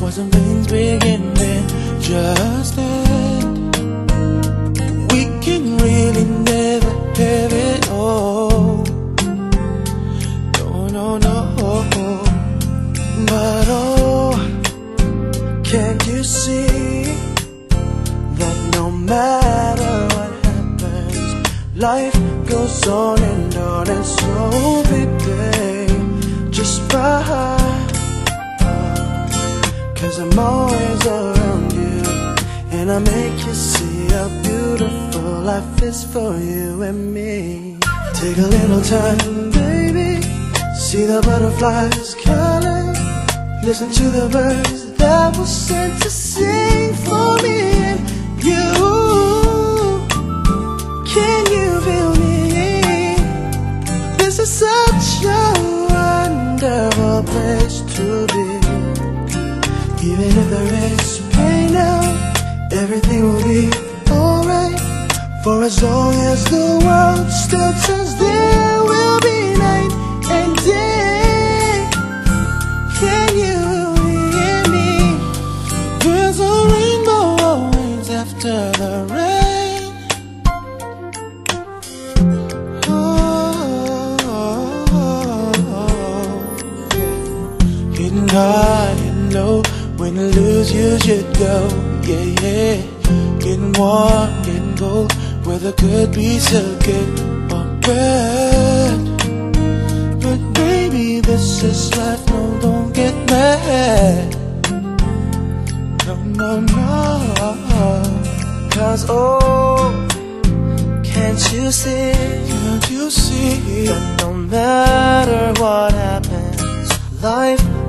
why some things beginning just end. We can really never have it all. No, no, no. But oh, can't you see that no matter what happens, life goes on and on and so baby, just ride. Cause I'm always around you, and I make you see how beautiful life is for you and me. Take a little time, baby, see the butterflies calling. Listen to the birds that were sent to sing for me and you. Can you feel me? This is such a wonderful place to be. Even if there is pain now, everything will be alright. For as long as the world still turns, there will be night and day. Can you hear me? There's a rainbow always after the rain. Oh, Hitting high and low, when to lose you should go. Yeah, yeah. Getting warm, getting cold, weather could be so good or bad. But baby, this is life, no, don't get mad. No, no, no. Cause oh, can't you see Can't you see? that no matter what happens, life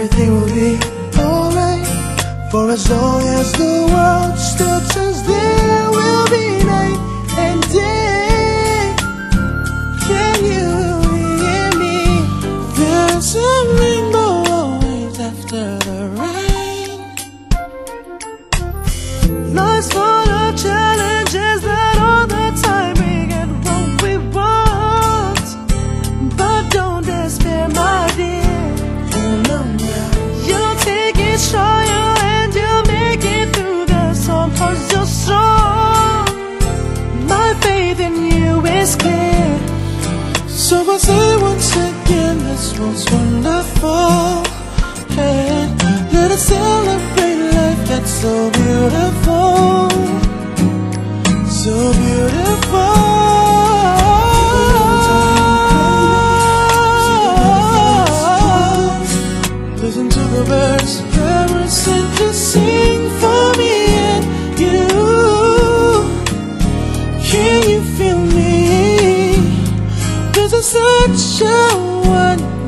everything will be alright. For as long as the world still turns, there will be night and day. Can you hear me? There's a rainbow always after the rain. Life's So I say once again, this was wonderful. And let us celebrate life that's so beautiful. Such a wonderful